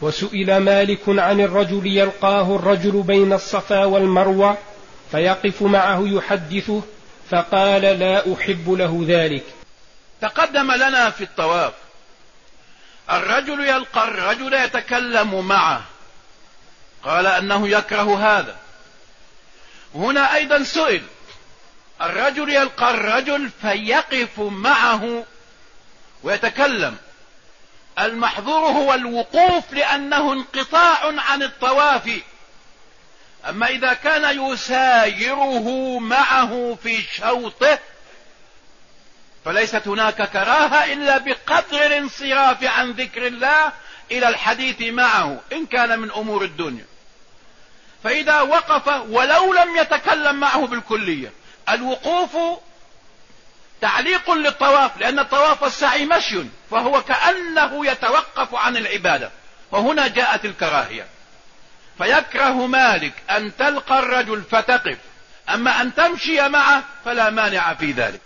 وسئل مالك عن الرجل يلقاه الرجل بين الصفا والمروة فيقف معه يحدثه فقال لا أحب له ذلك. تقدم لنا في الطواف. الرجل يلقى الرجل يتكلم معه. قال أنه يكره هذا. هنا أيضا سئل. الرجل يلقى الرجل فيقف معه ويتكلم. المحظور هو الوقوف لأنه انقطاع عن الطواف. أما إذا كان يسايره معه في شوطه فليست هناك كراهة إلا بقدر الانصراف عن ذكر الله إلى الحديث معه إن كان من أمور الدنيا. فإذا وقف ولو لم يتكلم معه بالكلية الوقوف تعليق للطواف لأن الطواف والسعي مشي فهو كأنه يتوقف عن العبادة وهنا جاءت الكراهية. فيكره مالك أن تلقى الرجل فتقف أما أن تمشي معه فلا مانع في ذلك.